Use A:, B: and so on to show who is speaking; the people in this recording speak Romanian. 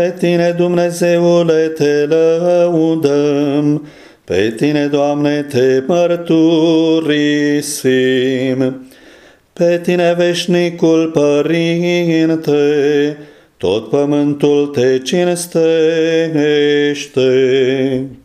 A: Pe tine, Dumnezeule, te lăudăm, pe tine, Doamne, te mărturisim. Pe tine, veșnicul Părinte, tot pământul te cinstește.